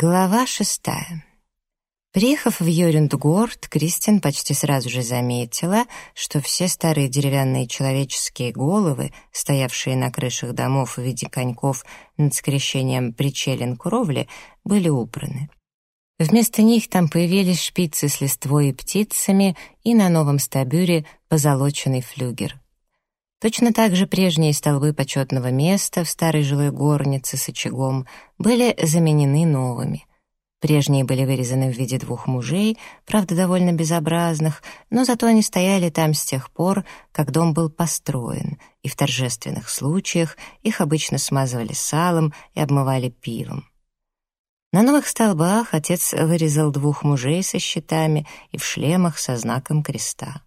Глава шестая. Приехав в Йорюндгорд, Кристин почти сразу же заметила, что все старые деревянные человеческие головы, стоявшие на крышах домов в виде коньков над скрещением причелен кровли, были убраны. Вместо них там появились шпицы с листвой и птицами и на новом стабюре позолоченный флюгер. Точно так же прежние столбы почетного места в старой жилой горнице с очагом были заменены новыми. Прежние были вырезаны в виде двух мужей, правда, довольно безобразных, но зато они стояли там с тех пор, как дом был построен, и в торжественных случаях их обычно смазывали салом и обмывали пивом. На новых столбах отец вырезал двух мужей со щитами и в шлемах со знаком креста.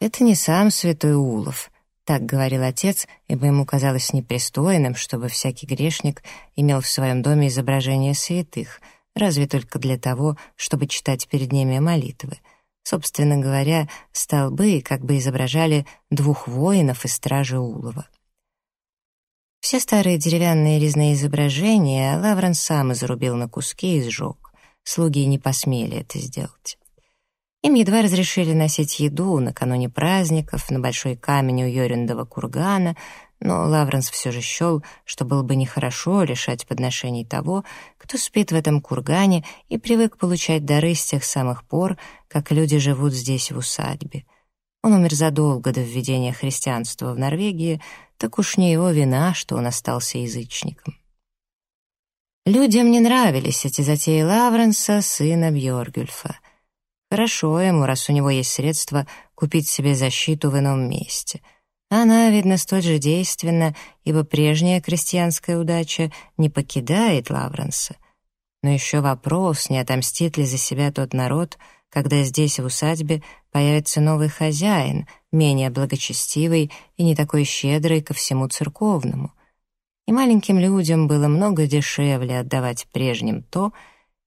Это не сам святой Улов — так говорил отец, ибо ему казалось непристойным, чтобы всякий грешник имел в своем доме изображение святых, разве только для того, чтобы читать перед ними молитвы. Собственно говоря, столбы как бы изображали двух воинов из стражи Улова. Все старые деревянные резные изображения Лаврен сам изрубил на куски и сжег. Слуги не посмели это сделать. Им едва разрешили носить еду накануне праздников на большой камень у Йорюндова кургана, но Лавренс все же счел, что было бы нехорошо лишать подношений того, кто спит в этом кургане и привык получать дары с тех самых пор, как люди живут здесь в усадьбе. Он умер задолго до введения христианства в Норвегии, так уж не его вина, что он остался язычником. Людям не нравились эти затеи Лавренса, сына Бьоргюльфа. Хорошо ему, раз у него есть средства купить себе защиту в ином месте. Она, видно, столь же действенна, ибо прежняя крестьянская удача не покидает Лавренса. Но еще вопрос, не отомстит ли за себя тот народ, когда здесь, в усадьбе, появится новый хозяин, менее благочестивый и не такой щедрый ко всему церковному. И маленьким людям было много дешевле отдавать прежним то,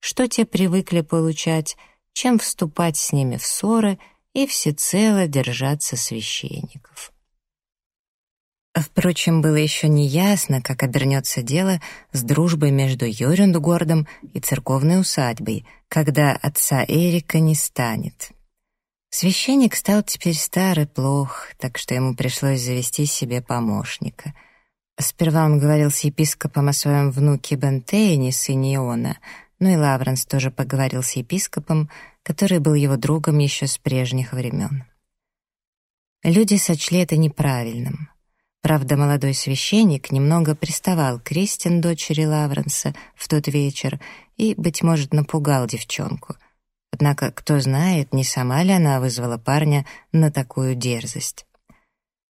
что те привыкли получать, чем вступать с ними в ссоры и всецело держаться священников. Впрочем, было еще не ясно, как обернется дело с дружбой между Йорюндгордом и церковной усадьбой, когда отца Эрика не станет. Священник стал теперь стар и плох, так что ему пришлось завести себе помощника. Сперва он говорил с епископом о своем внуке Бентейне, сыне Иона, ну и Лавренс тоже поговорил с епископом, который был его другом еще с прежних времен. Люди сочли это неправильным. Правда, молодой священник немного приставал к Кристин, дочери Лавренса, в тот вечер и, быть может, напугал девчонку. Однако, кто знает, не сама ли она вызвала парня на такую дерзость.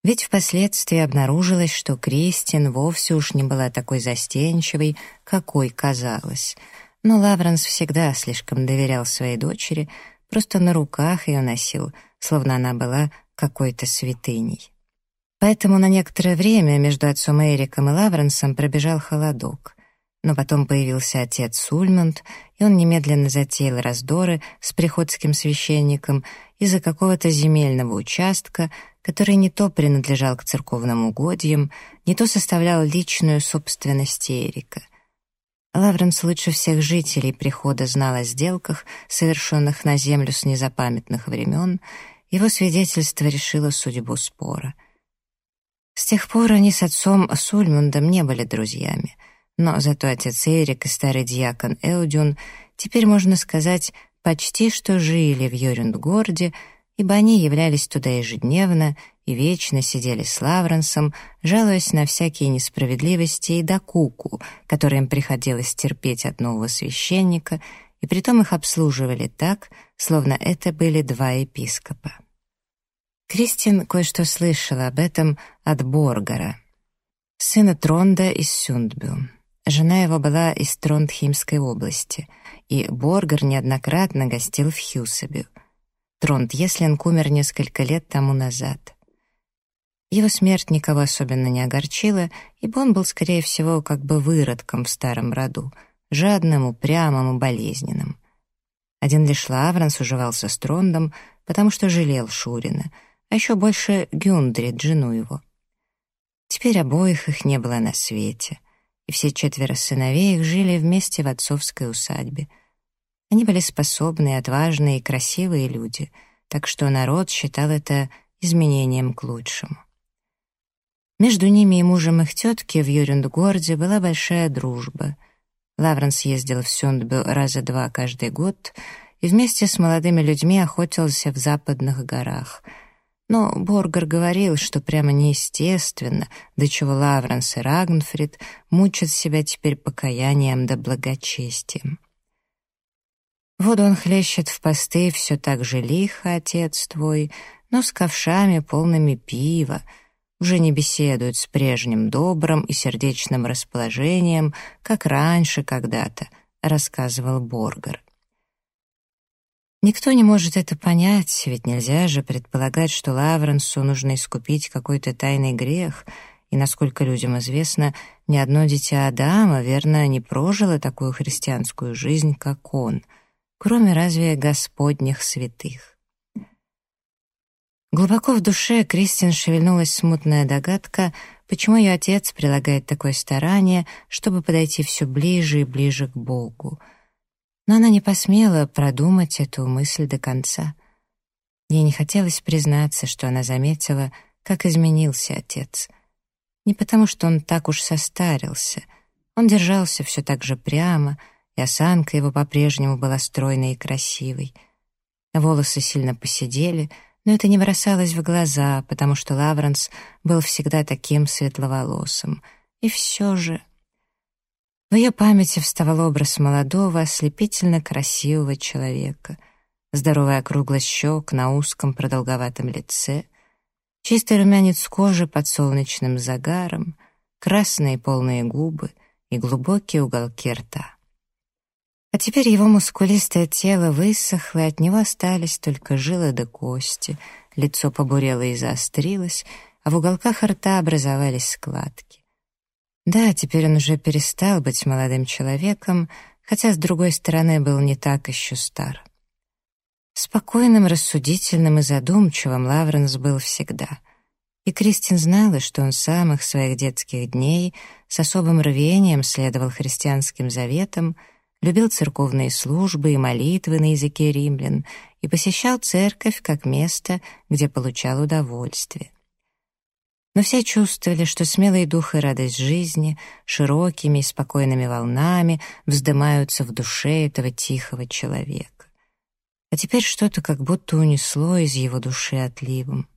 Ведь впоследствии обнаружилось, что Кристин вовсе уж не была такой застенчивой, какой казалось — но Лавренс всегда слишком доверял своей дочери, просто на руках ее носил, словно она была какой-то святыней. Поэтому на некоторое время между отцом Эриком и Лавренсом пробежал холодок. Но потом появился отец Сульмунд, и он немедленно затеял раздоры с приходским священником из-за какого-то земельного участка, который не то принадлежал к церковным угодьям, не то составлял личную собственность Эрика — Лавренс лучше всех жителей прихода знал о сделках, совершенных на землю с незапамятных времен, его свидетельство решило судьбу спора. С тех пор они с отцом Сульмундом не были друзьями, но зато отец Эрик и старый диакон Эудюн теперь, можно сказать, почти что жили в Йорюндгорде, ибо они являлись туда ежедневно и вечно сидели с Лавренсом, жалуясь на всякие несправедливости и докуку, которые им приходилось терпеть от нового священника, и притом их обслуживали так, словно это были два епископа. Кристин кое-что слышала об этом от Боргара, сына Тронда из Сюндбю. Жена его была из Трондхимской области, и Боргар неоднократно гостил в Хьюсабю. Тронд Еслинг умер несколько лет тому назад. Его смерть никого особенно не огорчила, ибо он был, скорее всего, как бы выродком в старом роду, жадным, упрямым и болезненным. Один лишь Лавренс уживался с Трондом, потому что жалел Шурина, а еще больше Гюндрид, жену его. Теперь обоих их не было на свете. и все четверо сыновей их жили вместе в отцовской усадьбе. Они были способные, отважные и красивые люди, так что народ считал это изменением к лучшему. Между ними и мужем их тетки в Юрюндгорде была большая дружба. Лавренс ездил в Сюндбю раза два каждый год и вместе с молодыми людьми охотился в западных горах — но Боргер говорил, что прямо неестественно, до чего Лавренс и Рагнфрид мучат себя теперь покаянием да благочестием. Воду он хлещет в посты все так же лихо, отец твой, но с ковшами, полными пива, уже не беседует с прежним добрым и сердечным расположением, как раньше когда-то, рассказывал Боргер. Никто не может это понять, ведь нельзя же предполагать, что Лавренсу нужно искупить какой-то тайный грех, и, насколько людям известно, ни одно дитя Адама, верно, не прожило такую христианскую жизнь, как он, кроме разве Господних святых. Глубоко в душе Кристин шевельнулась смутная догадка, почему ее отец прилагает такое старание, чтобы подойти все ближе и ближе к Богу — но она не посмела продумать эту мысль до конца. Ей не хотелось признаться, что она заметила, как изменился отец. Не потому, что он так уж состарился. Он держался все так же прямо, и осанка его по-прежнему была стройной и красивой. Волосы сильно посидели, но это не бросалось в глаза, потому что Лавренс был всегда таким светловолосым. И все же... В ее памяти вставал образ молодого, ослепительно красивого человека, здоровая округлость щек на узком продолговатом лице, чистый румянец кожи под солнечным загаром, красные полные губы и глубокие уголки рта. А теперь его мускулистое тело высохло, и от него остались только жилы да кости, лицо побурело и заострилось, а в уголках рта образовались складки. Да, теперь он уже перестал быть молодым человеком, хотя, с другой стороны, был не так еще стар. Спокойным, рассудительным и задумчивым Лавренс был всегда. И Кристин знала, что он с самых своих детских дней с особым рвением следовал христианским заветам, любил церковные службы и молитвы на языке римлян и посещал церковь как место, где получал удовольствие. Но все чувствовали, что смелый дух и радость жизни широкими и спокойными волнами вздымаются в душе этого тихого человека. А теперь что-то как будто унесло из его души отливом.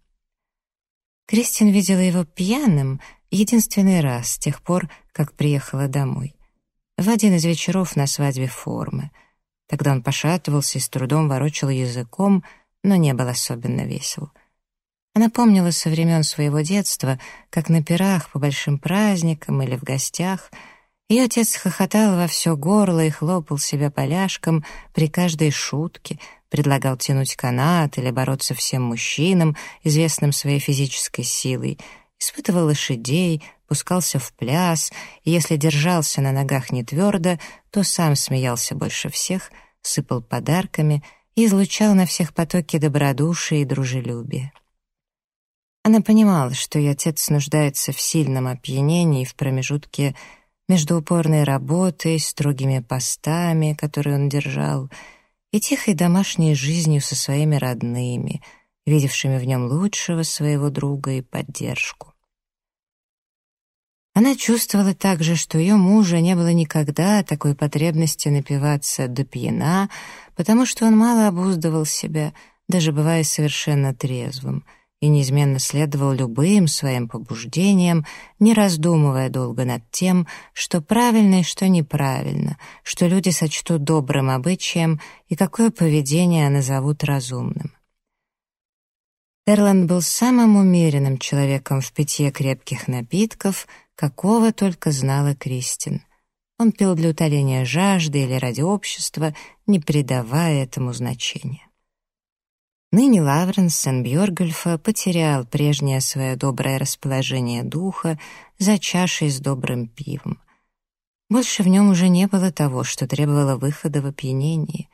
Кристин видела его пьяным единственный раз с тех пор, как приехала домой. В один из вечеров на свадьбе формы. Тогда он пошатывался и с трудом ворочал языком, но не был особенно весел — она помнила со времен своего детства, как на пирах по большим праздникам или в гостях ее отец хохотал во все горло и хлопал себя поляшком при каждой шутке, предлагал тянуть канат или бороться всем мужчинам, известным своей физической силой, испытывал лошадей, пускался в пляс, и если держался на ногах не твердо, то сам смеялся больше всех, сыпал подарками и излучал на всех потоки добродушия и дружелюбия. Она понимала, что ее отец нуждается в сильном опьянении в промежутке между упорной работой, строгими постами, которые он держал, и тихой домашней жизнью со своими родными, видевшими в нем лучшего своего друга и поддержку. Она чувствовала также, что ее мужа не было никогда такой потребности напиваться до пьяна, потому что он мало обуздывал себя, даже бывая совершенно трезвым — и неизменно следовал любым своим побуждениям, не раздумывая долго над тем, что правильно и что неправильно, что люди сочтут добрым обычаем и какое поведение назовут разумным. Эрланд был самым умеренным человеком в питье крепких напитков, какого только знала Кристин. Он пил для утоления жажды или ради общества, не придавая этому значения. Ныне Лавренс Сен-Бьоргульфа потерял прежнее свое доброе расположение духа за чашей с добрым пивом. Больше в нем уже не было того, что требовало выхода в опьянении.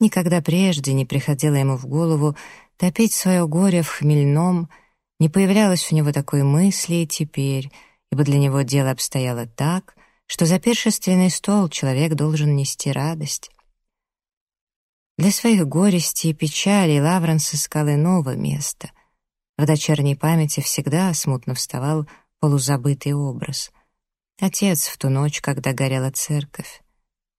Никогда прежде не приходило ему в голову топить свое горе в хмельном, не появлялось у него такой мысли и теперь, ибо для него дело обстояло так, что за пиршественный стол человек должен нести радость. Для своих горестей и печалей Лавренс искал иного места. В дочерней памяти всегда смутно вставал полузабытый образ. Отец в ту ночь, когда горела церковь.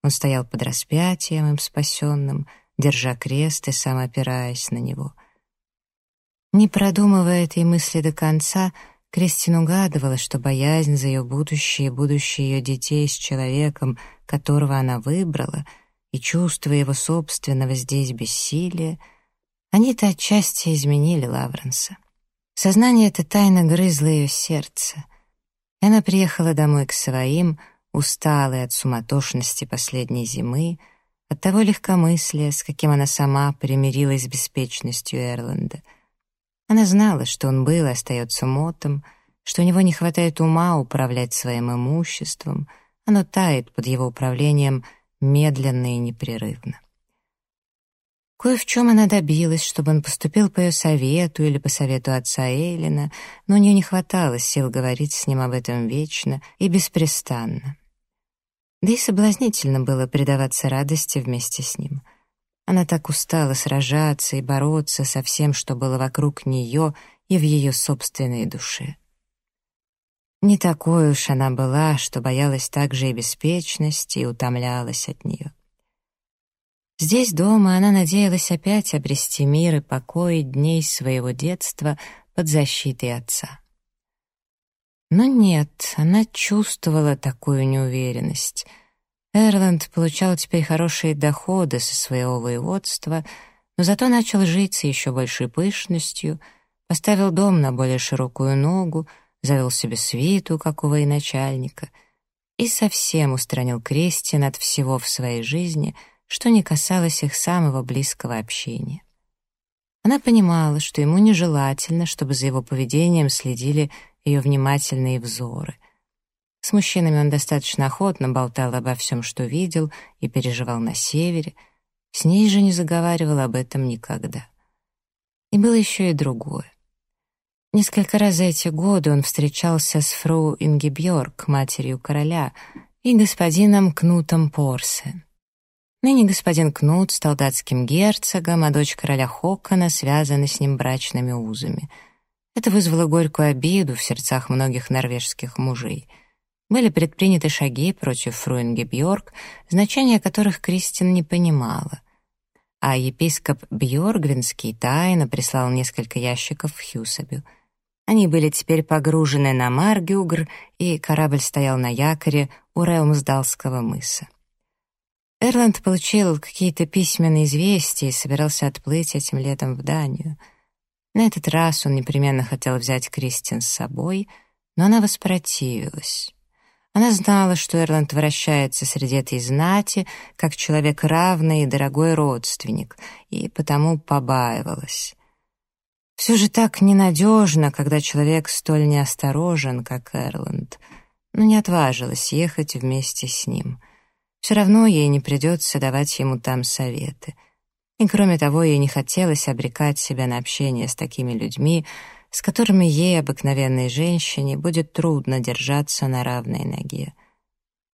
Он стоял под распятием им спасенным, держа крест и сам опираясь на него. Не продумывая этой мысли до конца, Кристин угадывала, что боязнь за ее будущее и будущее ее детей с человеком, которого она выбрала, и чувство его собственного здесь бессилия, они-то отчасти изменили Лавренса. Сознание это тайно грызло ее сердце. И она приехала домой к своим, усталой от суматошности последней зимы, от того легкомыслия, с каким она сама примирилась с беспечностью Эрланда. Она знала, что он был и остается мотом, что у него не хватает ума управлять своим имуществом, оно тает под его управлением медленно и непрерывно. Кое в чем она добилась, чтобы он поступил по ее совету или по совету отца Эйлина, но у нее не хватало сил говорить с ним об этом вечно и беспрестанно. Да и соблазнительно было предаваться радости вместе с ним. Она так устала сражаться и бороться со всем, что было вокруг нее и в ее собственной душе. Не такой уж она была, что боялась также и беспечности и утомлялась от нее. Здесь дома она надеялась опять обрести мир и покой дней своего детства под защитой отца. Но нет, она чувствовала такую неуверенность. Эрланд получал теперь хорошие доходы со своего воеводства, но зато начал жить с еще большей пышностью, поставил дом на более широкую ногу, завел себе свиту, как у военачальника, и совсем устранил Крестин от всего в своей жизни — что не касалось их самого близкого общения. Она понимала, что ему нежелательно, чтобы за его поведением следили ее внимательные взоры. С мужчинами он достаточно охотно болтал обо всем, что видел и переживал на севере, с ней же не заговаривал об этом никогда. И было еще и другое. Несколько раз за эти годы он встречался с фру Ингебьорг, матерью короля, и господином Кнутом Порсе. Ныне господин Кнут стал датским герцогом, а дочь короля Хокона связана с ним брачными узами. Это вызвало горькую обиду в сердцах многих норвежских мужей. Были предприняты шаги против Фруинге Бьорк, значения которых Кристин не понимала. А епископ Бьоргвинский тайно прислал несколько ящиков в Хьюсабю. Они были теперь погружены на Маргюгр, и корабль стоял на якоре у Реумсдалского мыса. Эрланд получил какие-то письменные известия и собирался отплыть этим летом в Данию. На этот раз он непременно хотел взять Кристин с собой, но она воспротивилась. Она знала, что Эрланд вращается среди этой знати, как человек равный и дорогой родственник, и потому побаивалась. Все же так ненадежно, когда человек столь неосторожен, как Эрланд, но не отважилась ехать вместе с ним — все равно ей не придется давать ему там советы. И кроме того, ей не хотелось обрекать себя на общение с такими людьми, с которыми ей, обыкновенной женщине, будет трудно держаться на равной ноге.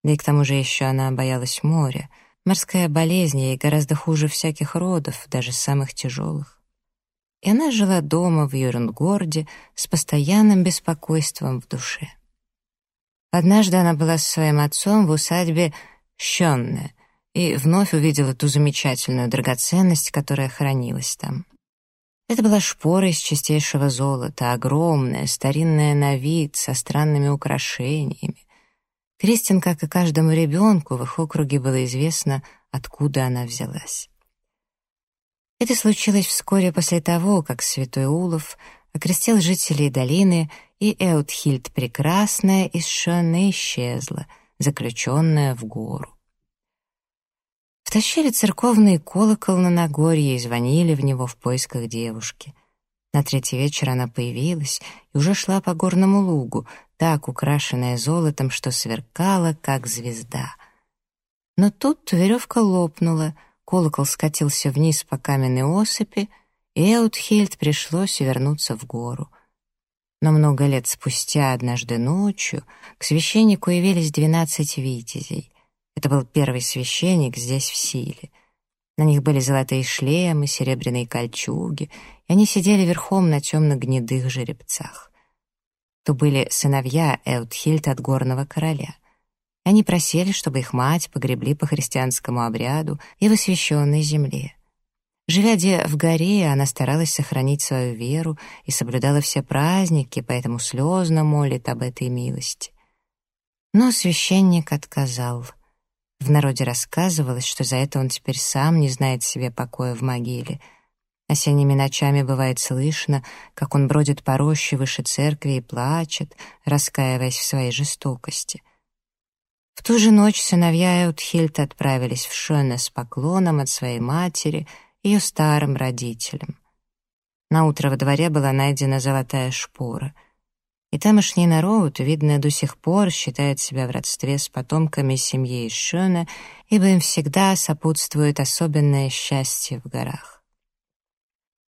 Да и к тому же еще она боялась моря. Морская болезнь ей гораздо хуже всяких родов, даже самых тяжелых. И она жила дома в Юрнгорде с постоянным беспокойством в душе. Однажды она была со своим отцом в усадьбе щенная, и вновь увидела ту замечательную драгоценность, которая хранилась там. Это была шпора из чистейшего золота, огромная, старинная на вид, со странными украшениями. Кристин, как и каждому ребенку, в их округе было известно, откуда она взялась. Это случилось вскоре после того, как святой Улов окрестил жителей долины, и Эутхильд Прекрасная из Шона исчезла — заключенная в гору. Втащили церковный колокол на Нагорье и звонили в него в поисках девушки. На третий вечер она появилась и уже шла по горному лугу, так украшенная золотом, что сверкала, как звезда. Но тут веревка лопнула, колокол скатился вниз по каменной осыпи, и Эутхильд пришлось вернуться в гору. Но много лет спустя, однажды ночью, к священнику явились двенадцать витязей. Это был первый священник здесь в силе. На них были золотые шлемы, серебряные кольчуги, и они сидели верхом на темно-гнедых жеребцах. То были сыновья Эутхильд от горного короля. Они просили, чтобы их мать погребли по христианскому обряду и в освященной земле. Живя где в горе, она старалась сохранить свою веру и соблюдала все праздники, поэтому слезно молит об этой милости. Но священник отказал. В народе рассказывалось, что за это он теперь сам не знает себе покоя в могиле. Осенними ночами бывает слышно, как он бродит по роще выше церкви и плачет, раскаиваясь в своей жестокости. В ту же ночь сыновья Эутхильд отправились в Шёне с поклоном от своей матери — ее старым родителям. На утро во дворе была найдена золотая шпора. И тамошний народ, видно, до сих пор считает себя в родстве с потомками семьи Ишона, ибо им всегда сопутствует особенное счастье в горах.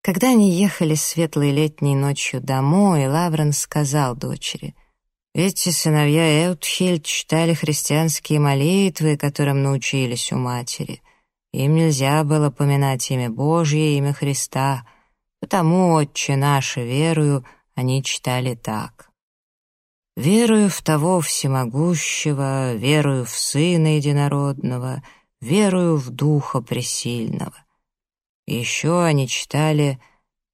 Когда они ехали светлой летней ночью домой, Лаврен сказал дочери, «Эти сыновья Эутхильд читали христианские молитвы, которым научились у матери. Им нельзя было поминать имя Божье, имя Христа, потому, Отче наше, верую, они читали так. «Верую в того всемогущего, верую в Сына Единородного, верую в Духа Пресильного». Еще они читали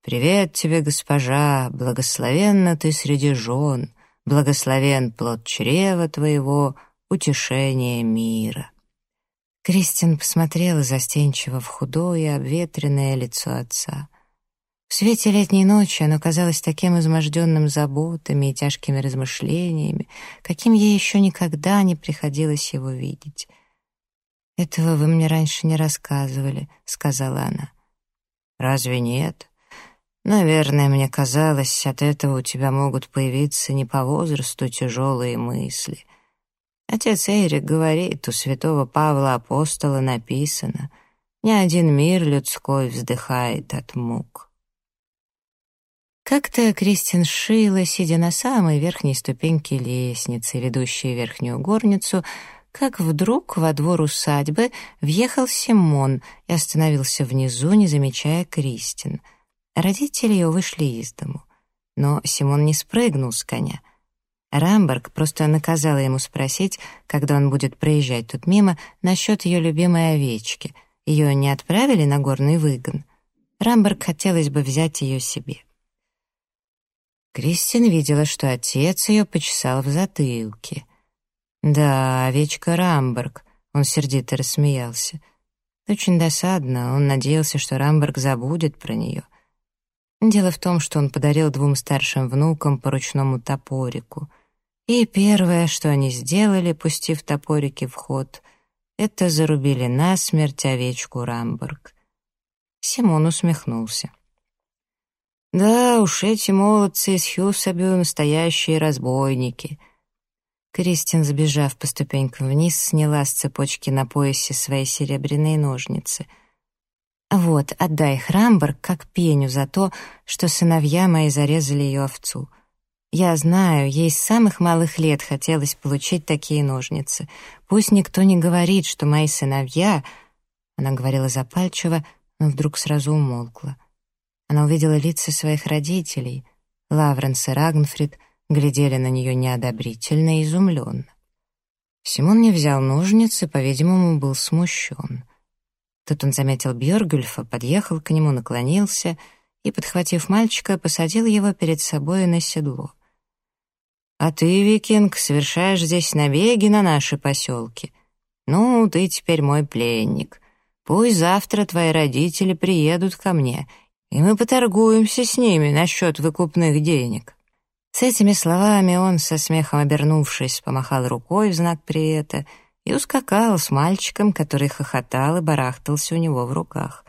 «Привет тебе, госпожа, благословенна ты среди жен, благословен плод чрева твоего, утешение мира». Кристин посмотрела застенчиво в худое обветренное лицо отца. В свете летней ночи оно казалось таким изможденным заботами и тяжкими размышлениями, каким ей еще никогда не приходилось его видеть. «Этого вы мне раньше не рассказывали», — сказала она. «Разве нет? Наверное, мне казалось, от этого у тебя могут появиться не по возрасту тяжелые мысли». Отец Эрик говорит, у святого Павла Апостола написано «Ни один мир людской вздыхает от мук». Как-то Кристин шила, сидя на самой верхней ступеньке лестницы, ведущей в верхнюю горницу, как вдруг во двор усадьбы въехал Симон и остановился внизу, не замечая Кристин. Родители ее вышли из дому. Но Симон не спрыгнул с коня — Рамберг просто наказала ему спросить, когда он будет проезжать тут мимо, насчет ее любимой овечки. Ее не отправили на горный выгон. Рамберг хотелось бы взять ее себе. Кристин видела, что отец ее почесал в затылке. «Да, овечка Рамберг», — он сердито рассмеялся. Очень досадно, он надеялся, что Рамберг забудет про нее. Дело в том, что он подарил двум старшим внукам по ручному топорику. И первое, что они сделали, пустив топорики в ход, это зарубили насмерть овечку Рамбург. Симон усмехнулся. «Да уж, эти молодцы из Хьюсабю настоящие разбойники». Кристин, сбежав по ступенькам вниз, сняла с цепочки на поясе свои серебряные ножницы. «Вот, отдай их Рамберг как пеню за то, что сыновья мои зарезали ее овцу». Я знаю, ей с самых малых лет хотелось получить такие ножницы. Пусть никто не говорит, что мои сыновья...» Она говорила запальчиво, но вдруг сразу умолкла. Она увидела лица своих родителей. Лавренс и Рагнфрид глядели на нее неодобрительно и изумленно. Симон не взял ножницы, по-видимому, был смущен. Тут он заметил Бьоргюльфа, подъехал к нему, наклонился и, подхватив мальчика, посадил его перед собой на седло. А ты, викинг, совершаешь здесь набеги на наши поселки. Ну, ты теперь мой пленник. Пусть завтра твои родители приедут ко мне, и мы поторгуемся с ними насчет выкупных денег». С этими словами он, со смехом обернувшись, помахал рукой в знак привета и ускакал с мальчиком, который хохотал и барахтался у него в руках.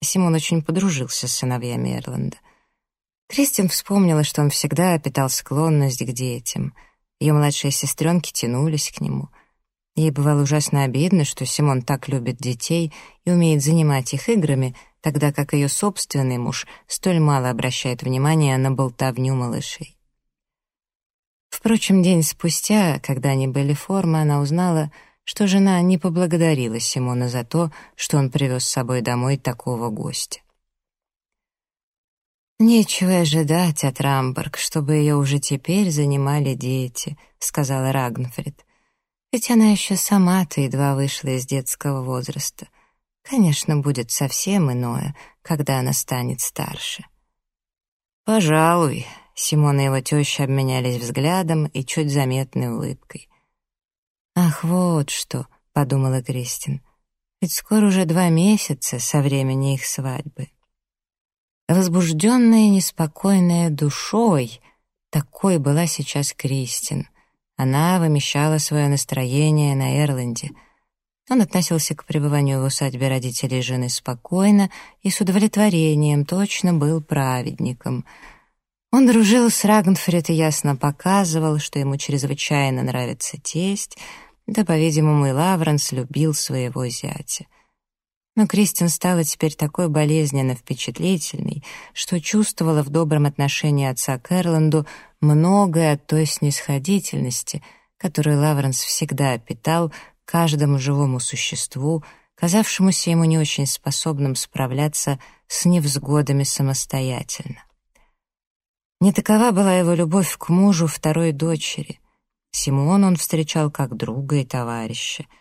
Симон очень подружился с сыновьями Эрланда. Кристин вспомнила, что он всегда питал склонность к детям. Ее младшие сестренки тянулись к нему. Ей бывало ужасно обидно, что Симон так любит детей и умеет занимать их играми, тогда как ее собственный муж столь мало обращает внимания на болтовню малышей. Впрочем, день спустя, когда они были в форме, она узнала, что жена не поблагодарила Симона за то, что он привез с собой домой такого гостя. «Нечего ожидать от Рамберг, чтобы ее уже теперь занимали дети», — сказала Рагнфрид. «Ведь она еще сама-то едва вышла из детского возраста. Конечно, будет совсем иное, когда она станет старше». «Пожалуй», — Симон и его теща обменялись взглядом и чуть заметной улыбкой. «Ах, вот что», — подумала Кристин, — «ведь скоро уже два месяца со времени их свадьбы». Возбужденная неспокойная душой, такой была сейчас Кристин. Она вымещала свое настроение на Эрленде. Он относился к пребыванию в усадьбе родителей жены спокойно и с удовлетворением, точно был праведником. Он дружил с Рагнфред и ясно показывал, что ему чрезвычайно нравится тесть, да, по-видимому, и Лавренс любил своего зятя. Но Кристин стала теперь такой болезненно впечатлительной, что чувствовала в добром отношении отца к Эрланду многое от той снисходительности, которую Лавренс всегда питал каждому живому существу, казавшемуся ему не очень способным справляться с невзгодами самостоятельно. Не такова была его любовь к мужу второй дочери. Симон он встречал как друга и товарища —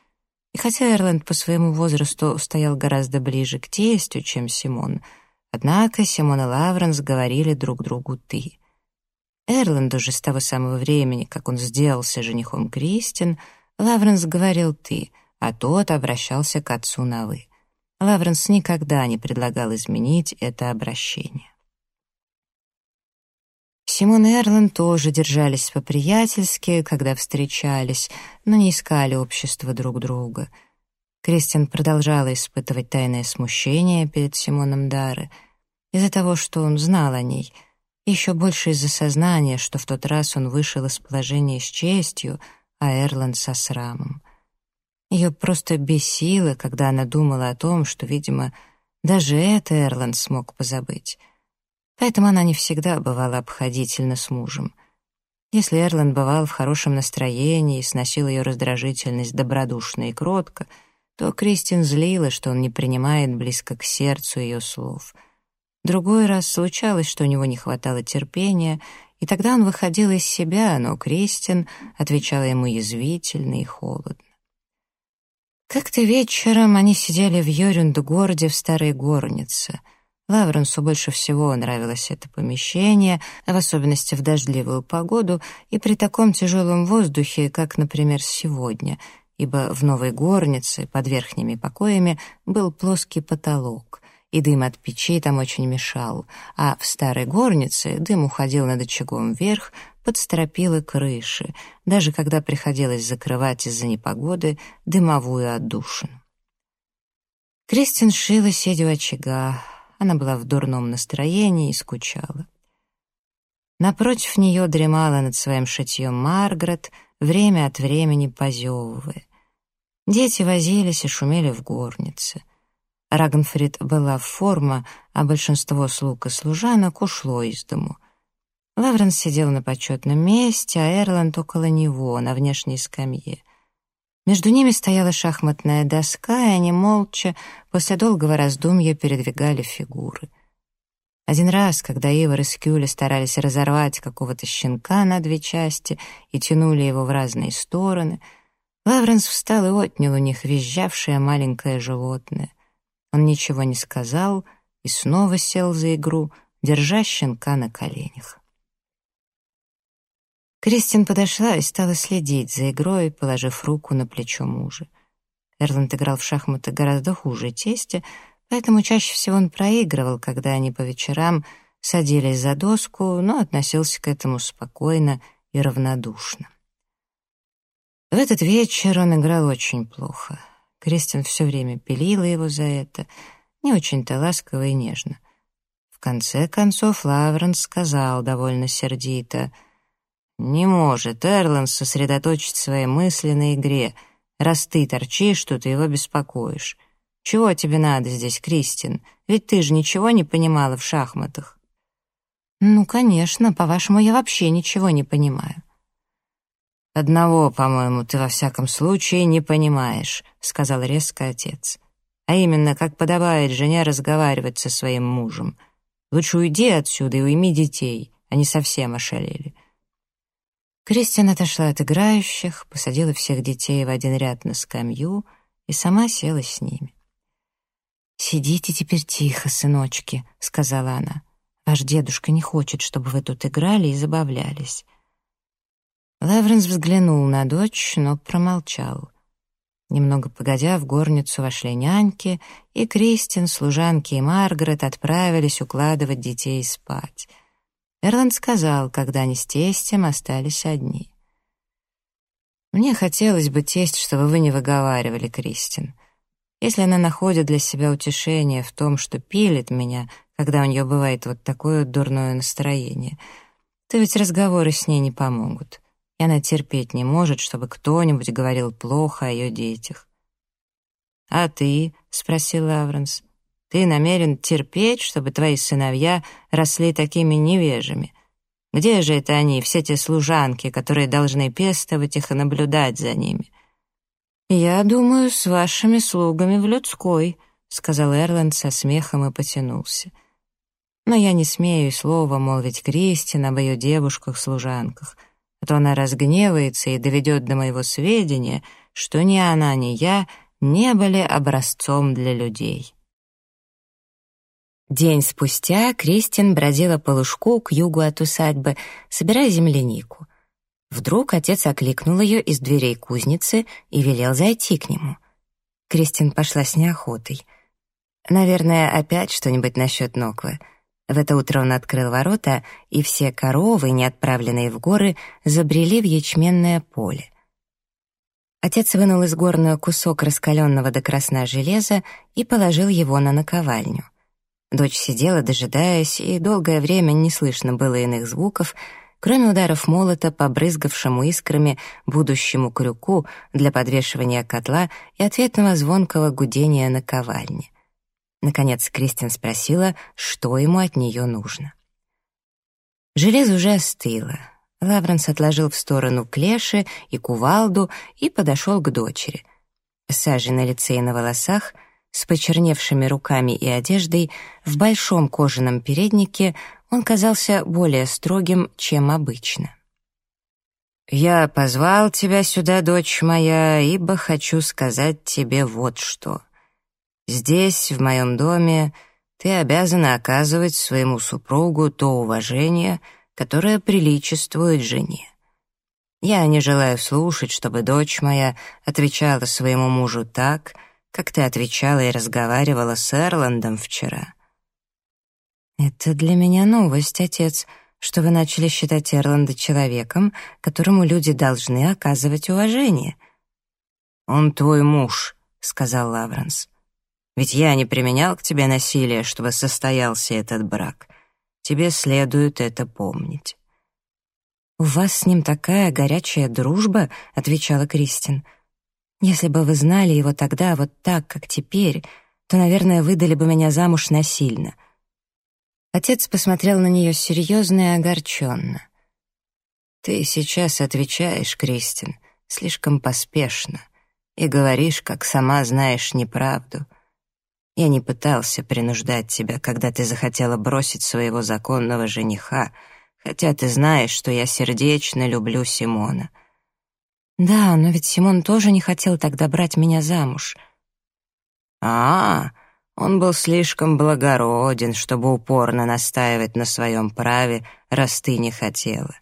и хотя Эрленд по своему возрасту стоял гораздо ближе к тестю, чем Симон, однако Симон и Лавренс говорили друг другу «ты». Эрленду же с того самого времени, как он сделался женихом Кристин, Лавренс говорил «ты», а тот обращался к отцу на «вы». Лавренс никогда не предлагал изменить это обращение. Симон и Эрлан тоже держались по-приятельски, когда встречались, но не искали общества друг друга. Кристин продолжала испытывать тайное смущение перед Симоном Дары из-за того, что он знал о ней, еще больше из-за сознания, что в тот раз он вышел из положения с честью, а Эрлан со срамом. Ее просто бесило, когда она думала о том, что, видимо, даже это Эрлан смог позабыть — Поэтому она не всегда бывала обходительна с мужем. Если Эрланд бывал в хорошем настроении и сносил ее раздражительность добродушно и кротко, то Кристин злила, что он не принимает близко к сердцу ее слов. Другой раз случалось, что у него не хватало терпения, и тогда он выходил из себя, но Кристин отвечала ему язвительно и холодно. Как-то вечером они сидели в Йорюнд-городе в старой горнице — Лавренсу больше всего нравилось это помещение, в особенности в дождливую погоду и при таком тяжелом воздухе, как, например, сегодня, ибо в новой горнице под верхними покоями был плоский потолок, и дым от печи там очень мешал, а в старой горнице дым уходил над очагом вверх, под стропилы крыши, даже когда приходилось закрывать из-за непогоды дымовую отдушину. Кристин шила, сидя у очага, она была в дурном настроении и скучала. Напротив нее дремала над своим шитьем Маргарет, время от времени позевывая. Дети возились и шумели в горнице. Рагнфрид была в форме, а большинство слуг и служанок ушло из дому. Лавренс сидел на почетном месте, а Эрланд около него, на внешней скамье. Между ними стояла шахматная доска, и они молча, после долгого раздумья, передвигали фигуры. Один раз, когда Ивар и Скюля старались разорвать какого-то щенка на две части и тянули его в разные стороны, Лавренс встал и отнял у них визжавшее маленькое животное. Он ничего не сказал и снова сел за игру, держа щенка на коленях. Кристин подошла и стала следить за игрой, положив руку на плечо мужа. Эрланд играл в шахматы гораздо хуже тестя, поэтому чаще всего он проигрывал, когда они по вечерам садились за доску, но относился к этому спокойно и равнодушно. В этот вечер он играл очень плохо. Кристин все время пилила его за это, не очень-то ласково и нежно. В конце концов Лавренс сказал довольно сердито — не может Эрланд сосредоточить свои мысли на игре, раз ты торчишь, что ты его беспокоишь. Чего тебе надо здесь, Кристин? Ведь ты же ничего не понимала в шахматах. Ну, конечно, по-вашему, я вообще ничего не понимаю. «Одного, по-моему, ты во всяком случае не понимаешь», — сказал резко отец. «А именно, как подобает жене разговаривать со своим мужем. Лучше уйди отсюда и уйми детей, они совсем ошалели». Кристина отошла от играющих, посадила всех детей в один ряд на скамью и сама села с ними. «Сидите теперь тихо, сыночки», — сказала она. «Ваш дедушка не хочет, чтобы вы тут играли и забавлялись. Лавренс взглянул на дочь, но промолчал. Немного погодя, в горницу вошли няньки, и Кристин, служанки и Маргарет отправились укладывать детей спать. Эрланд сказал, когда они с тестем остались одни. «Мне хотелось бы, тесть, чтобы вы не выговаривали, Кристин. Если она находит для себя утешение в том, что пилит меня, когда у нее бывает вот такое дурное настроение, то ведь разговоры с ней не помогут и она терпеть не может, чтобы кто-нибудь говорил плохо о ее детях. «А ты?» — спросил Лавренс. «Ты намерен терпеть, чтобы твои сыновья росли такими невежими? Где же это они, все те служанки, которые должны пестовать их и наблюдать за ними?» «Я думаю, с вашими слугами в людской», — сказал Эрланд со смехом и потянулся. «Но я не смею и слова молвить Кристин об ее девушках-служанках а то она разгневается и доведет до моего сведения, что ни она, ни я не были образцом для людей. День спустя Кристин бродила по лужку к югу от усадьбы, собирая землянику. Вдруг отец окликнул ее из дверей кузницы и велел зайти к нему. Кристин пошла с неохотой. Наверное, опять что-нибудь насчет Ноквы — в это утро он открыл ворота, и все коровы, не отправленные в горы, забрели в ячменное поле. Отец вынул из горного кусок раскаленного до красна железа и положил его на наковальню. Дочь сидела, дожидаясь, и долгое время не слышно было иных звуков, кроме ударов молота по брызгавшему искрами будущему крюку для подвешивания котла и ответного звонкого гудения наковальни. Наконец Кристин спросила, что ему от нее нужно. Железо уже остыло. Лавренс отложил в сторону клеши и кувалду и подошел к дочери. Сажей на лице и на волосах, с почерневшими руками и одеждой, в большом кожаном переднике он казался более строгим, чем обычно. «Я позвал тебя сюда, дочь моя, ибо хочу сказать тебе вот что», Здесь, в моем доме, ты обязана оказывать своему супругу то уважение, которое приличествует жене. Я не желаю слушать, чтобы дочь моя отвечала своему мужу так, как ты отвечала и разговаривала с Эрландом вчера. Это для меня новость, отец, что вы начали считать Эрланда человеком, которому люди должны оказывать уважение. Он твой муж, сказал Лавренс. Ведь я не применял к тебе насилие, чтобы состоялся этот брак. Тебе следует это помнить». «У вас с ним такая горячая дружба», — отвечала Кристин. «Если бы вы знали его тогда вот так, как теперь, то, наверное, выдали бы меня замуж насильно». Отец посмотрел на нее серьезно и огорченно. «Ты сейчас отвечаешь, Кристин, слишком поспешно, и говоришь, как сама знаешь неправду. Я не пытался принуждать тебя, когда ты захотела бросить своего законного жениха, хотя ты знаешь, что я сердечно люблю Симона. Да, но ведь Симон тоже не хотел тогда брать меня замуж. А, он был слишком благороден, чтобы упорно настаивать на своем праве, раз ты не хотела.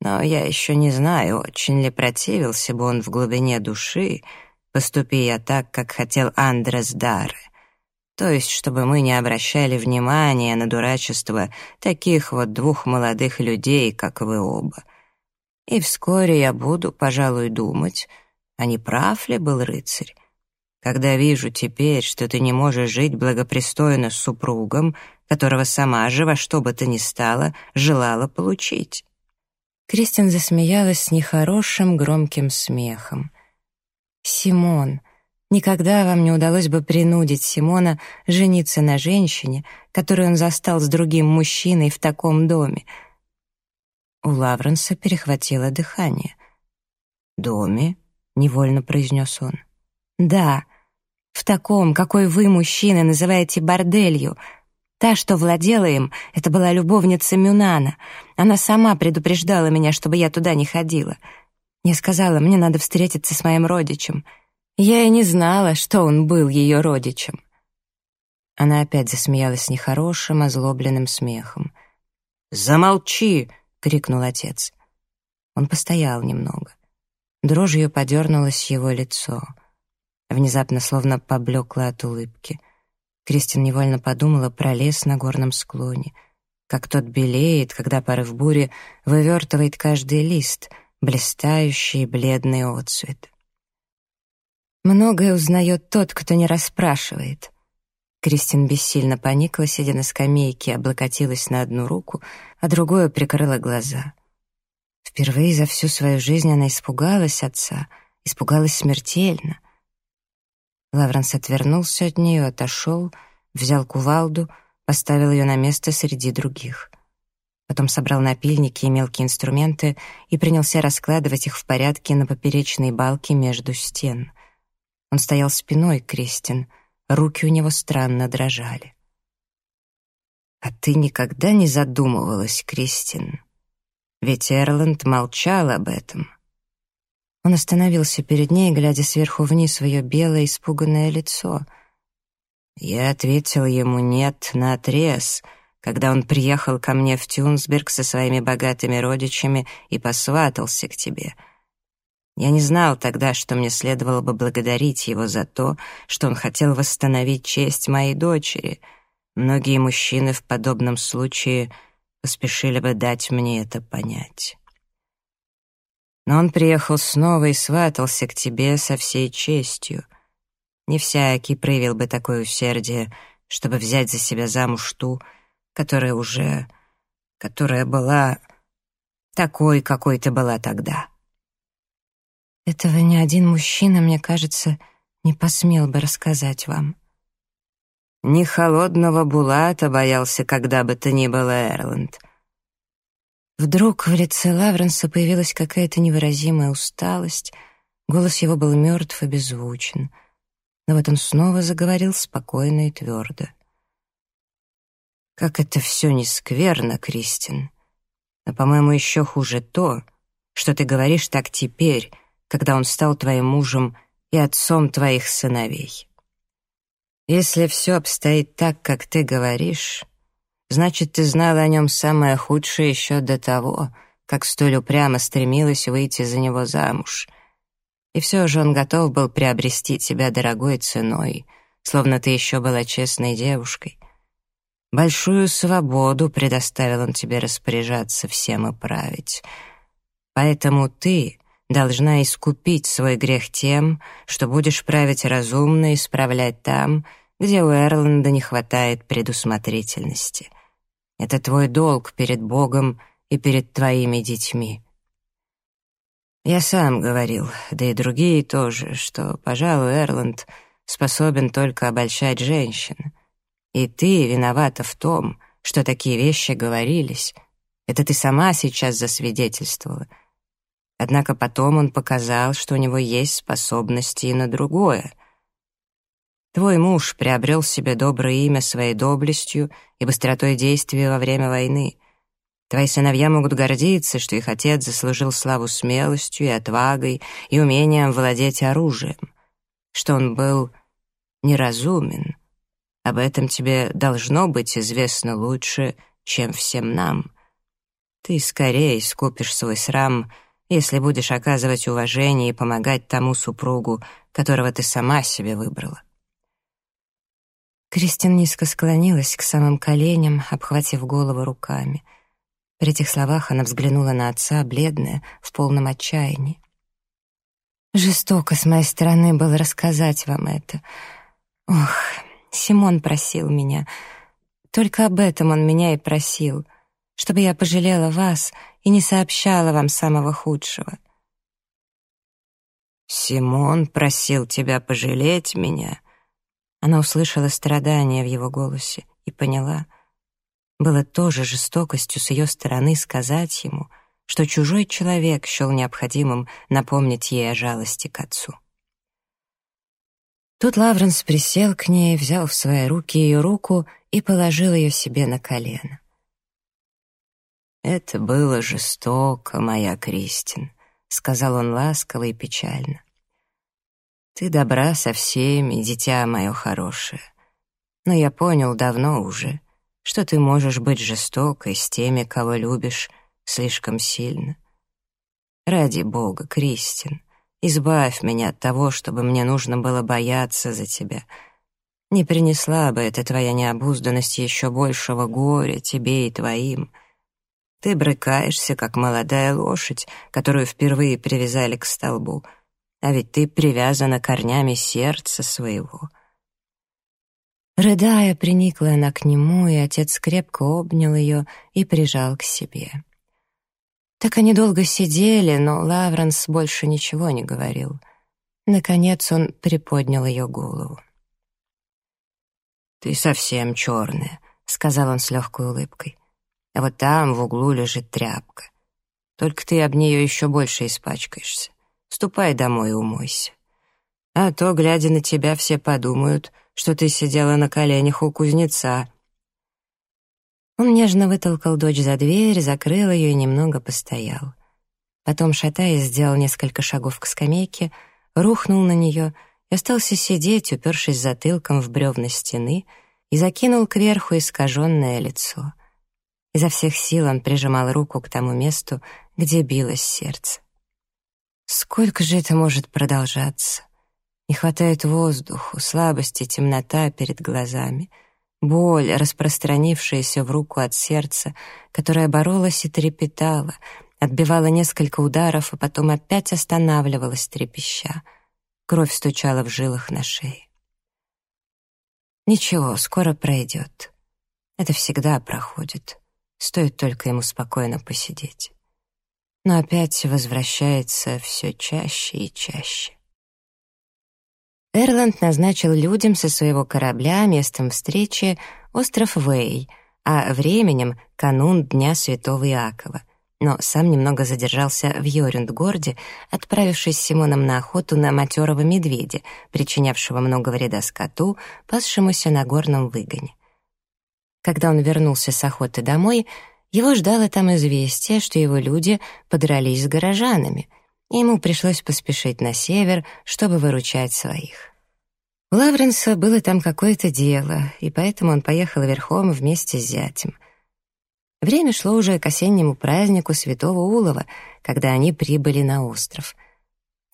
Но я еще не знаю, очень ли противился бы он в глубине души, поступи я так, как хотел Андрес Дарре. То есть, чтобы мы не обращали внимания на дурачество таких вот двух молодых людей, как вы оба. И вскоре я буду, пожалуй, думать, а не прав ли был рыцарь? Когда вижу теперь, что ты не можешь жить благопристойно с супругом, которого сама же во что бы то ни стало желала получить. Кристин засмеялась с нехорошим громким смехом. «Симон, Никогда вам не удалось бы принудить Симона жениться на женщине, которую он застал с другим мужчиной в таком доме. У Лавренса перехватило дыхание. доме?» — невольно произнес он. «Да, в таком, какой вы, мужчины, называете борделью. Та, что владела им, это была любовница Мюнана. Она сама предупреждала меня, чтобы я туда не ходила. Я сказала, мне надо встретиться с моим родичем. Я и не знала, что он был ее родичем». Она опять засмеялась нехорошим, озлобленным смехом. «Замолчи!» — крикнул отец. Он постоял немного. Дрожью подернулось его лицо. Внезапно словно поблекло от улыбки. Кристин невольно подумала про лес на горном склоне, как тот белеет, когда порыв бури вывертывает каждый лист, блистающий бледный отцвет. Многое узнает тот, кто не расспрашивает. Кристин бессильно поникла, сидя на скамейке, облокотилась на одну руку, а другую прикрыла глаза. Впервые за всю свою жизнь она испугалась отца, испугалась смертельно. Лавренс отвернулся от нее, отошел, взял кувалду, поставил ее на место среди других. Потом собрал напильники и мелкие инструменты и принялся раскладывать их в порядке на поперечной балке между стен. Он стоял спиной Кристин, руки у него странно дрожали. «А ты никогда не задумывалась, Кристин? Ведь Эрланд молчал об этом». Он остановился перед ней, глядя сверху вниз в ее белое, испуганное лицо. Я ответил ему «нет» наотрез, когда он приехал ко мне в Тюнсберг со своими богатыми родичами и посватался к тебе. Я не знал тогда, что мне следовало бы благодарить его за то, что он хотел восстановить честь моей дочери. Многие мужчины в подобном случае поспешили бы дать мне это понять. Но он приехал снова и сватался к тебе со всей честью. Не всякий проявил бы такое усердие, чтобы взять за себя замуж ту, которая уже... которая была такой, какой ты была тогда. Этого ни один мужчина, мне кажется, не посмел бы рассказать вам. Ни холодного Булата боялся, когда бы то ни было Эрланд. Вдруг в лице Лавренса появилась какая-то невыразимая усталость, голос его был мертв и беззвучен. Но вот он снова заговорил спокойно и твердо. «Как это все не скверно, Кристин! Но, по-моему, еще хуже то, что ты говоришь так теперь, когда он стал твоим мужем и отцом твоих сыновей. Если все обстоит так, как ты говоришь, Значит, ты знала о нем самое худшее еще до того, как столь упрямо стремилась выйти за него замуж. И все же он готов был приобрести тебя дорогой ценой, словно ты еще была честной девушкой. Большую свободу предоставил он тебе распоряжаться всем и править. Поэтому ты должна искупить свой грех тем, что будешь править разумно и исправлять там, где у Эрланда не хватает предусмотрительности. Это твой долг перед Богом и перед твоими детьми. Я сам говорил, да и другие тоже, что, пожалуй, Эрланд способен только обольщать женщин. И ты виновата в том, что такие вещи говорились. Это ты сама сейчас засвидетельствовала. Однако потом он показал, что у него есть способности и на другое — Твой муж приобрел себе доброе имя своей доблестью и быстротой действия во время войны. Твои сыновья могут гордиться, что их отец заслужил славу смелостью и отвагой и умением владеть оружием, что он был неразумен. Об этом тебе должно быть известно лучше, чем всем нам. Ты скорее искупишь свой срам, если будешь оказывать уважение и помогать тому супругу, которого ты сама себе выбрала. Кристин низко склонилась к самым коленям, обхватив голову руками. При этих словах она взглянула на отца, бледная, в полном отчаянии. «Жестоко с моей стороны было рассказать вам это. Ох, Симон просил меня. Только об этом он меня и просил, чтобы я пожалела вас и не сообщала вам самого худшего». «Симон просил тебя пожалеть меня?» Она услышала страдания в его голосе и поняла. Было тоже жестокостью с ее стороны сказать ему, что чужой человек счел необходимым напомнить ей о жалости к отцу. Тут Лавренс присел к ней, взял в свои руки ее руку и положил ее себе на колено. «Это было жестоко, моя Кристин», — сказал он ласково и печально. «Ты добра со всеми, дитя мое хорошее. Но я понял давно уже, что ты можешь быть жестокой с теми, кого любишь слишком сильно. Ради Бога, Кристин, избавь меня от того, чтобы мне нужно было бояться за тебя. Не принесла бы эта твоя необузданность еще большего горя тебе и твоим». Ты брыкаешься, как молодая лошадь, которую впервые привязали к столбу, а ведь ты привязана корнями сердца своего. Рыдая, приникла она к нему, и отец крепко обнял ее и прижал к себе. Так они долго сидели, но Лавренс больше ничего не говорил. Наконец он приподнял ее голову. «Ты совсем черная», — сказал он с легкой улыбкой. А вот там в углу лежит тряпка. Только ты об нее еще больше испачкаешься. Ступай домой и умойся. А то, глядя на тебя, все подумают, что ты сидела на коленях у кузнеца. Он нежно вытолкал дочь за дверь, закрыл ее и немного постоял. Потом, шатаясь, сделал несколько шагов к скамейке, рухнул на нее и остался сидеть, упершись затылком в бревна стены, и закинул кверху искаженное лицо — Изо всех сил он прижимал руку к тому месту, где билось сердце. Сколько же это может продолжаться? Не хватает воздуху, слабости, темнота перед глазами, боль, распространившаяся в руку от сердца, которая боролась и трепетала, отбивала несколько ударов, а потом опять останавливалась, трепеща. Кровь стучала в жилах на шее. Ничего, скоро пройдет. Это всегда проходит. Стоит только ему спокойно посидеть. Но опять возвращается все чаще и чаще. Эрланд назначил людям со своего корабля местом встречи остров Вэй, а временем — канун Дня Святого Иакова, но сам немного задержался в Йорюндгорде, отправившись с Симоном на охоту на матерого медведя, причинявшего много вреда скоту, пасшемуся на горном выгоне. Когда он вернулся с охоты домой, его ждало там известие, что его люди подрались с горожанами, и ему пришлось поспешить на север, чтобы выручать своих. У Лавренса было там какое-то дело, и поэтому он поехал верхом вместе с зятем. Время шло уже к осеннему празднику Святого Улова, когда они прибыли на остров.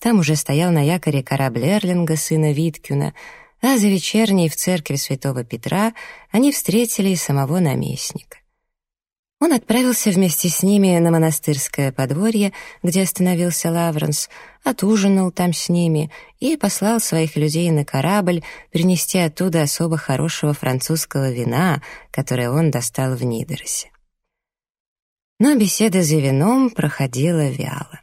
Там уже стоял на якоре корабль Эрлинга, сына Виткюна — а за вечерней в церкви святого Петра они встретили и самого наместника. Он отправился вместе с ними на монастырское подворье, где остановился Лавренс, отужинал там с ними и послал своих людей на корабль принести оттуда особо хорошего французского вина, которое он достал в Нидерсе. Но беседа за вином проходила вяло.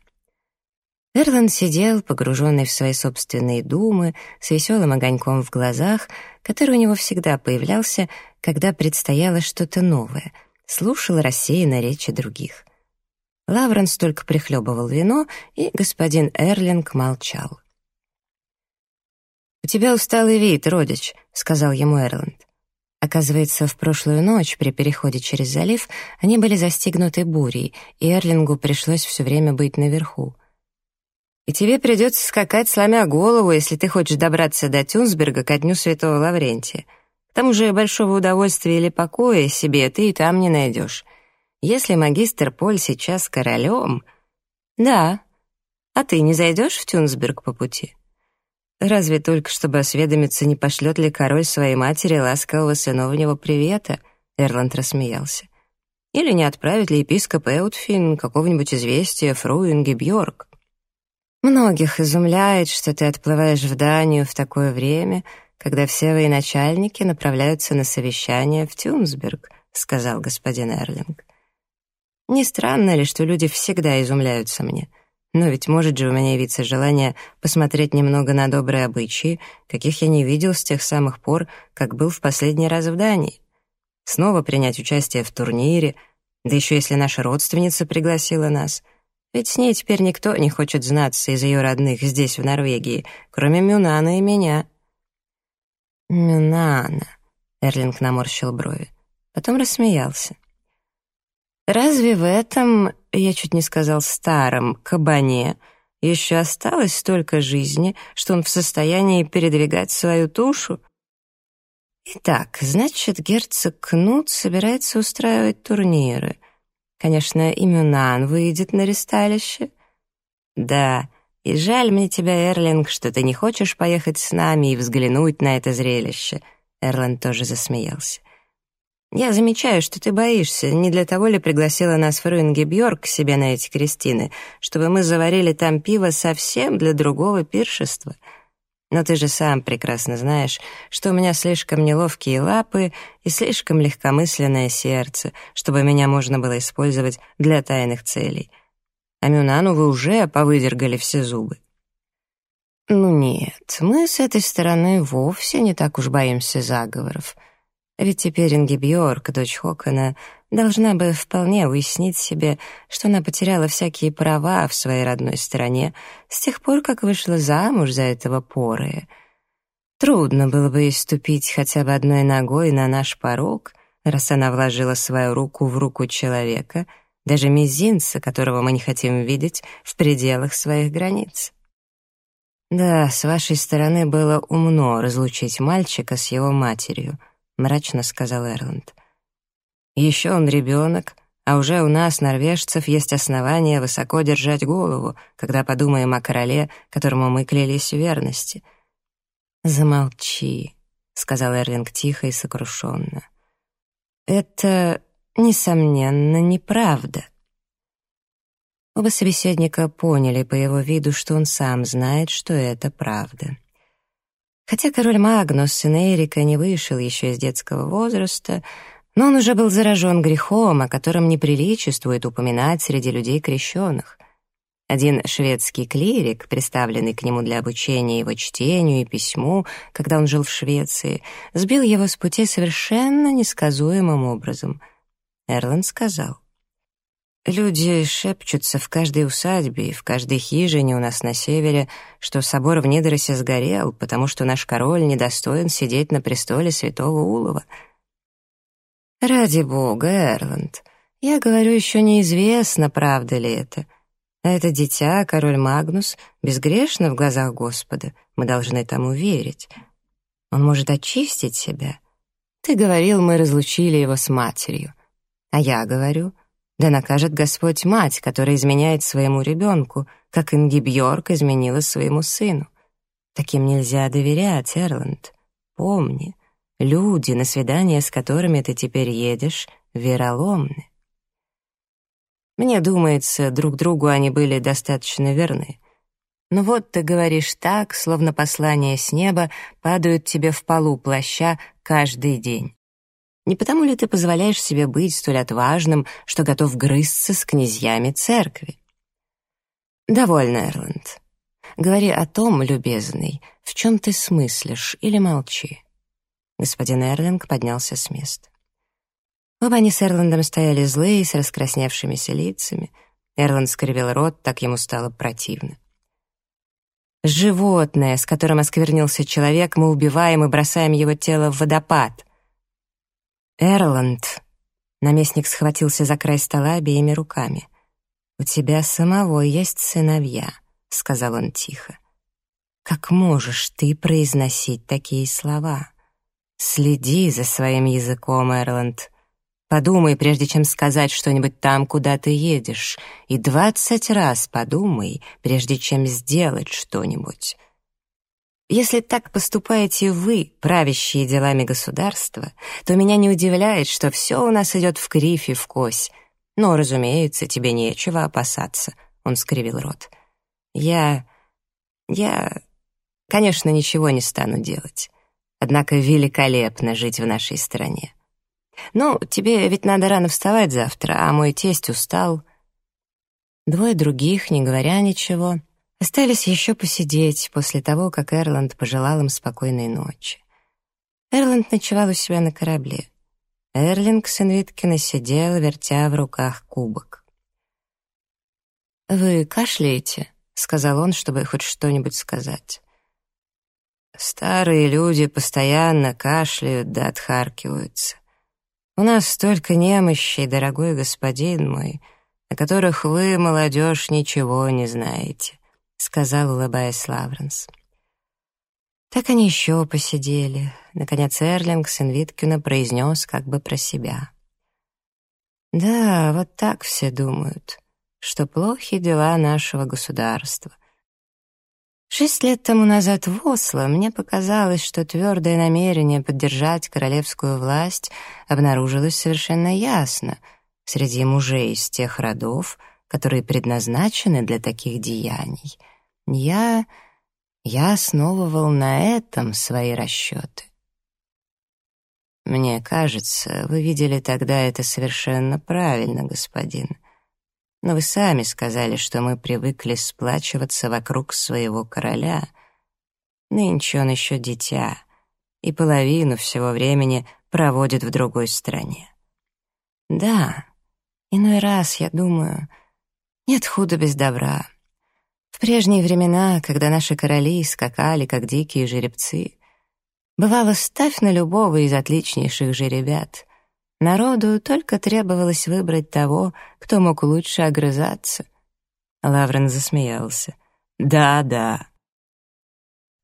Эрланд сидел, погруженный в свои собственные думы, с веселым огоньком в глазах, который у него всегда появлялся, когда предстояло что-то новое, слушал рассеянно речи других. Лавренс только прихлебывал вино, и господин Эрлинг молчал. «У тебя усталый вид, родич», — сказал ему Эрланд. Оказывается, в прошлую ночь при переходе через залив они были застигнуты бурей, и Эрлингу пришлось все время быть наверху и тебе придется скакать, сломя голову, если ты хочешь добраться до Тюнсберга ко дню Святого Лаврентия. К тому же большого удовольствия или покоя себе ты и там не найдешь. Если магистр Поль сейчас королем... Да. А ты не зайдешь в Тюнсберг по пути? Разве только чтобы осведомиться, не пошлет ли король своей матери ласкового сыновнего привета? Эрланд рассмеялся. Или не отправит ли епископ Эутфин какого-нибудь известия фру Бьорк? Многих изумляет, что ты отплываешь в Данию в такое время, когда все военачальники направляются на совещание в Тюнсберг, сказал господин Эрлинг. Не странно ли, что люди всегда изумляются мне? Но ведь может же у меня явиться желание посмотреть немного на добрые обычаи, каких я не видел с тех самых пор, как был в последний раз в Дании. Снова принять участие в турнире, Да еще если наша родственница пригласила нас. Ведь с ней теперь никто не хочет знаться из ее родных здесь, в Норвегии, кроме Мюнана и меня». «Мюнана», — Эрлинг наморщил брови. Потом рассмеялся. «Разве в этом, я чуть не сказал старом, кабане еще осталось столько жизни, что он в состоянии передвигать свою тушу?» Итак, значит, герцог Кнут собирается устраивать турниры. Конечно, и Мюнан выйдет на ресталище. Да, и жаль мне тебя, Эрлинг, что ты не хочешь поехать с нами и взглянуть на это зрелище. Эрланд тоже засмеялся. Я замечаю, что ты боишься. Не для того ли пригласила нас Фрюнге Бьорк к себе на эти крестины, чтобы мы заварили там пиво совсем для другого пиршества — но ты же сам прекрасно знаешь, что у меня слишком неловкие лапы и слишком легкомысленное сердце, чтобы меня можно было использовать для тайных целей. А Мюнану вы уже повыдергали все зубы. Ну нет, мы с этой стороны вовсе не так уж боимся заговоров. Ведь теперь Ингибьорк, дочь Хокона, должна бы вполне уяснить себе, что она потеряла всякие права в своей родной стране с тех пор, как вышла замуж за этого поры. Трудно было бы ступить хотя бы одной ногой на наш порог, раз она вложила свою руку в руку человека, даже мизинца, которого мы не хотим видеть в пределах своих границ. Да, с вашей стороны было умно разлучить мальчика с его матерью, мрачно сказал Эрланд. Еще он ребенок, а уже у нас, норвежцев, есть основания высоко держать голову, когда подумаем о короле, которому мы клялись в верности. «Замолчи», — сказал Эрлинг тихо и сокрушенно. «Это, несомненно, неправда». Оба собеседника поняли по его виду, что он сам знает, что это правда. Хотя король Магнус, сын Эрика, не вышел еще из детского возраста, но он уже был заражен грехом, о котором не приличествует упоминать среди людей крещенных. Один шведский клирик, представленный к нему для обучения его чтению и письму, когда он жил в Швеции, сбил его с пути совершенно несказуемым образом. Эрланд сказал, «Люди шепчутся в каждой усадьбе и в каждой хижине у нас на севере, что собор в Нидросе сгорел, потому что наш король недостоин сидеть на престоле святого Улова». «Ради бога, Эрланд, я говорю, еще неизвестно, правда ли это. А это дитя, король Магнус, безгрешно в глазах Господа, мы должны тому верить. Он может очистить себя. Ты говорил, мы разлучили его с матерью. А я говорю, да накажет Господь мать, которая изменяет своему ребенку, как Ингибьорк изменила своему сыну. Таким нельзя доверять, Эрланд. Помни, Люди, на свидание с которыми ты теперь едешь, вероломны. Мне думается, друг другу они были достаточно верны. Но вот ты говоришь так, словно послания с неба падают тебе в полу плаща каждый день. Не потому ли ты позволяешь себе быть столь отважным, что готов грызться с князьями церкви? Довольно, Эрланд. Говори о том, любезный, в чем ты смыслишь, или молчи. Господин Эрлинг поднялся с места. Оба они с Эрландом стояли злые, с раскрасневшимися лицами. Эрланд скривил рот, так ему стало противно. «Животное, с которым осквернился человек, мы убиваем и бросаем его тело в водопад». «Эрланд!» — наместник схватился за край стола обеими руками. «У тебя самого есть сыновья», — сказал он тихо. «Как можешь ты произносить такие слова?» Следи за своим языком, Эрланд. Подумай, прежде чем сказать что-нибудь там, куда ты едешь, и двадцать раз подумай, прежде чем сделать что-нибудь. Если так поступаете вы, правящие делами государства, то меня не удивляет, что все у нас идет в кривь и в кось. Но, разумеется, тебе нечего опасаться, — он скривил рот. Я... я... конечно, ничего не стану делать. Однако великолепно жить в нашей стране. Ну, тебе ведь надо рано вставать завтра, а мой тесть устал. Двое других, не говоря ничего, остались еще посидеть после того, как Эрланд пожелал им спокойной ночи. Эрланд ночевал у себя на корабле. Эрлинг Сенвиткина сидел, вертя в руках кубок. «Вы кашляете?» — сказал он, чтобы хоть что-нибудь сказать. «Старые люди постоянно кашляют да отхаркиваются. У нас столько немощей, дорогой господин мой, о которых вы, молодежь, ничего не знаете», — сказал, улыбаясь Лавренс. Так они еще посидели. Наконец Эрлинг сын Виткина произнес как бы про себя. «Да, вот так все думают, что плохи дела нашего государства. Шесть лет тому назад в Осло мне показалось, что твердое намерение поддержать королевскую власть обнаружилось совершенно ясно среди мужей из тех родов, которые предназначены для таких деяний. Я я основывал на этом свои расчеты. Мне кажется, вы видели тогда это совершенно правильно, господин. Но вы сами сказали, что мы привыкли сплачиваться вокруг своего короля. Нынче он еще дитя, и половину всего времени проводит в другой стране. Да, иной раз я думаю, нет худа без добра. В прежние времена, когда наши короли скакали, как дикие жеребцы, бывало, ставь на любого из отличнейших жеребят. Народу только требовалось выбрать того, кто мог лучше огрызаться. Лаврен засмеялся. «Да, да».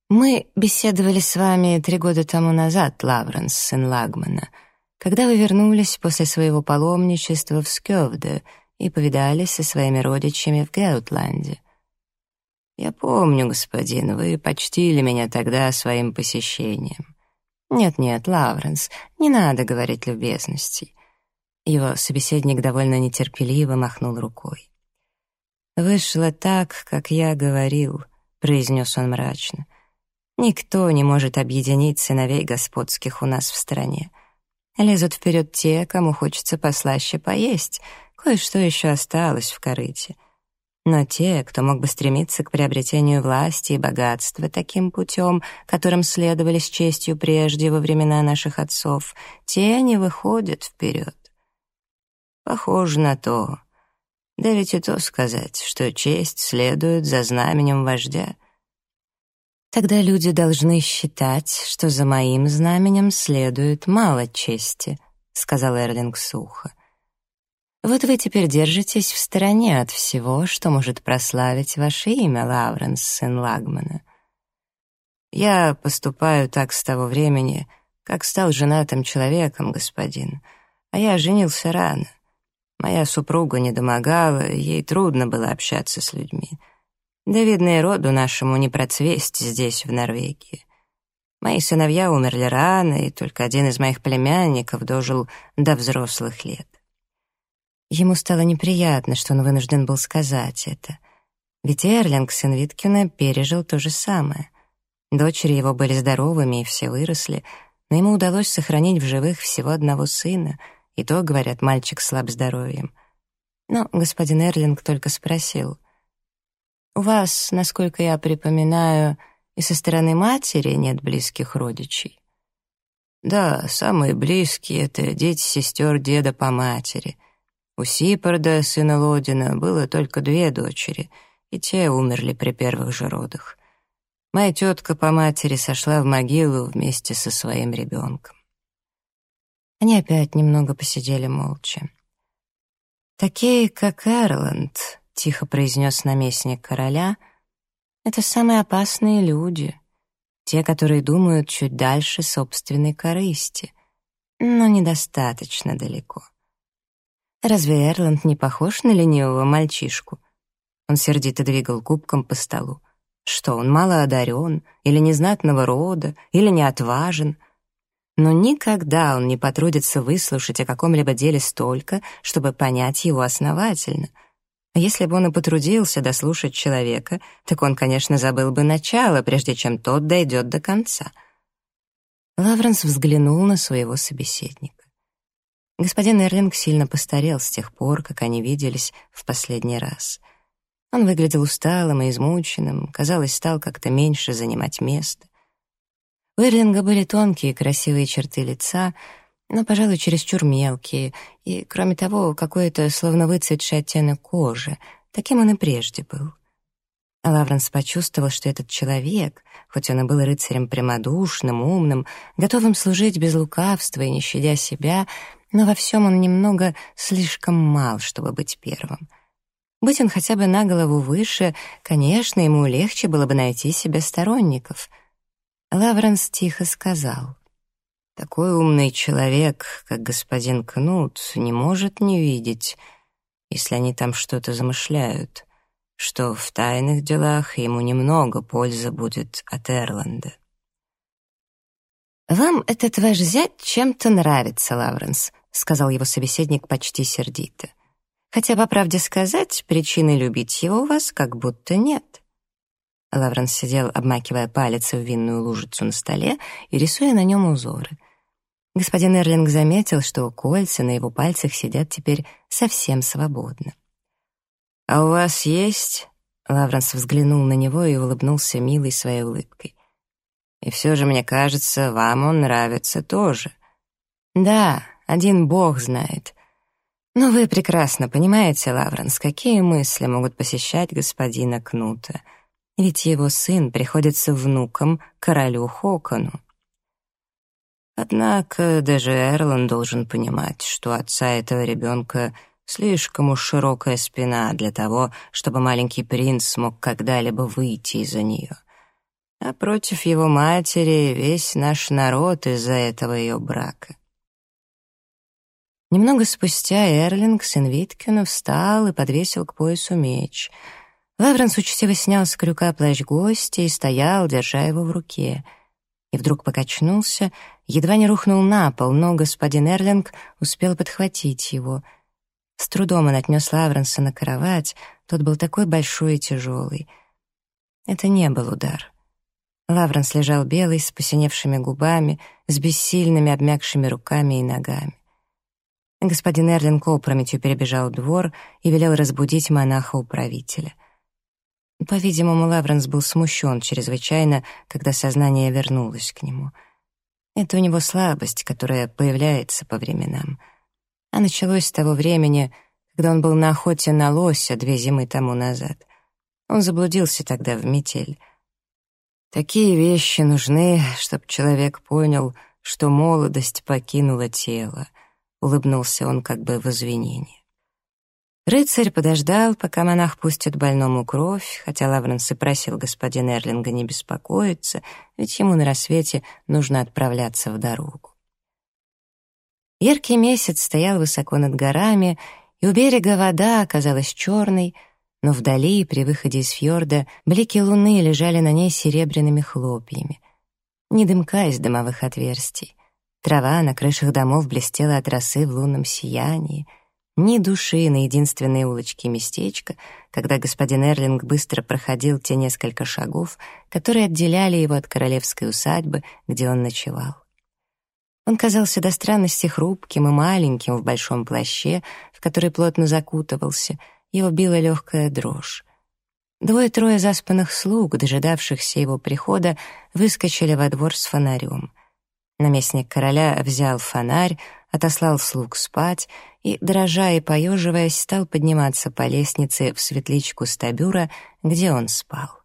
«Мы беседовали с вами три года тому назад, Лавренс, сын Лагмана, когда вы вернулись после своего паломничества в Скёвде и повидались со своими родичами в Гаутланде. «Я помню, господин, вы почтили меня тогда своим посещением». «Нет-нет, Лавренс, не надо говорить любезностей». Его собеседник довольно нетерпеливо махнул рукой. «Вышло так, как я говорил», — произнес он мрачно. «Никто не может объединить сыновей господских у нас в стране. Лезут вперед те, кому хочется послаще поесть, кое-что еще осталось в корыте. Но те, кто мог бы стремиться к приобретению власти и богатства таким путем, которым следовали с честью прежде во времена наших отцов, те не выходят вперед. Похоже на то. Да ведь и то сказать, что честь следует за знаменем вождя. Тогда люди должны считать, что за моим знаменем следует мало чести, сказал Эрлинг сухо. Вот вы теперь держитесь в стороне от всего, что может прославить ваше имя, Лавренс, сын Лагмана. Я поступаю так с того времени, как стал женатым человеком, господин, а я женился рано. Моя супруга не домогала, ей трудно было общаться с людьми. Да, видно, и роду нашему не процвесть здесь, в Норвегии. Мои сыновья умерли рано, и только один из моих племянников дожил до взрослых лет. Ему стало неприятно, что он вынужден был сказать это. Ведь Эрлинг, сын Виткина, пережил то же самое. Дочери его были здоровыми, и все выросли, но ему удалось сохранить в живых всего одного сына, и то, говорят, мальчик слаб здоровьем. Но господин Эрлинг только спросил. «У вас, насколько я припоминаю, и со стороны матери нет близких родичей?» «Да, самые близкие — это дети сестер деда по матери», у Сипорда, сына Лодина, было только две дочери, и те умерли при первых же родах. Моя тетка по матери сошла в могилу вместе со своим ребенком. Они опять немного посидели молча. «Такие, как Эрланд», — тихо произнес наместник короля, — «это самые опасные люди, те, которые думают чуть дальше собственной корысти, но недостаточно далеко». Разве Эрланд не похож на ленивого мальчишку? Он сердито двигал кубком по столу. Что, он мало одарен, или незнатного рода, или не отважен? Но никогда он не потрудится выслушать о каком-либо деле столько, чтобы понять его основательно. А если бы он и потрудился дослушать человека, так он, конечно, забыл бы начало, прежде чем тот дойдет до конца. Лавренс взглянул на своего собеседника. Господин Эрлинг сильно постарел с тех пор, как они виделись в последний раз. Он выглядел усталым и измученным, казалось, стал как-то меньше занимать место. У Эрлинга были тонкие красивые черты лица, но, пожалуй, чересчур мелкие, и, кроме того, какой-то словно выцветший оттенок кожи. Таким он и прежде был. Лавренс почувствовал, что этот человек, хоть он и был рыцарем прямодушным, умным, готовым служить без лукавства и не щадя себя, но во всем он немного слишком мал, чтобы быть первым. Будь он хотя бы на голову выше, конечно, ему легче было бы найти себе сторонников. Лавренс тихо сказал, «Такой умный человек, как господин Кнут, не может не видеть, если они там что-то замышляют» что в тайных делах ему немного пользы будет от Эрланда. «Вам этот ваш зять чем-то нравится, Лавренс», — сказал его собеседник почти сердито. «Хотя, по правде сказать, причины любить его у вас как будто нет». Лавренс сидел, обмакивая палец в винную лужицу на столе и рисуя на нем узоры. Господин Эрлинг заметил, что кольца на его пальцах сидят теперь совсем свободно. «А у вас есть?» Лавренс взглянул на него и улыбнулся милой своей улыбкой. «И все же, мне кажется, вам он нравится тоже». «Да, один бог знает. Но вы прекрасно понимаете, Лавренс, какие мысли могут посещать господина Кнута. Ведь его сын приходится внуком королю Хокону. Однако даже Эрлан должен понимать, что отца этого ребенка — Слишком уж широкая спина для того, чтобы маленький принц смог когда-либо выйти из-за нее. А против его матери весь наш народ из-за этого ее брака. Немного спустя Эрлинг, сын Виткина, встал и подвесил к поясу меч. Лавренс учтиво снял с крюка плащ гостя и стоял, держа его в руке. И вдруг покачнулся, едва не рухнул на пол, но господин Эрлинг успел подхватить его — с трудом он отнес Лавренса на кровать, тот был такой большой и тяжелый. Это не был удар. Лавренс лежал белый, с посиневшими губами, с бессильными обмякшими руками и ногами. Господин Эрлинг опрометью перебежал двор и велел разбудить монаха-управителя. По-видимому, Лавренс был смущен чрезвычайно, когда сознание вернулось к нему. Это у него слабость, которая появляется по временам — а началось с того времени, когда он был на охоте на лося две зимы тому назад. Он заблудился тогда в метель. Такие вещи нужны, чтобы человек понял, что молодость покинула тело. Улыбнулся он как бы в извинении. Рыцарь подождал, пока монах пустит больному кровь, хотя Лавренс и просил господина Эрлинга не беспокоиться, ведь ему на рассвете нужно отправляться в дорогу. Яркий месяц стоял высоко над горами, и у берега вода оказалась черной, но вдали, при выходе из фьорда, блики луны лежали на ней серебряными хлопьями. Ни дымка из дымовых отверстий. Трава на крышах домов блестела от росы в лунном сиянии. Ни души на единственной улочке местечка, когда господин Эрлинг быстро проходил те несколько шагов, которые отделяли его от королевской усадьбы, где он ночевал. Он казался до странности хрупким и маленьким в большом плаще, в который плотно закутывался, его била легкая дрожь. Двое-трое заспанных слуг, дожидавшихся его прихода, выскочили во двор с фонарем. Наместник короля взял фонарь, отослал слуг спать и, дрожа и поеживаясь, стал подниматься по лестнице в светличку стабюра, где он спал.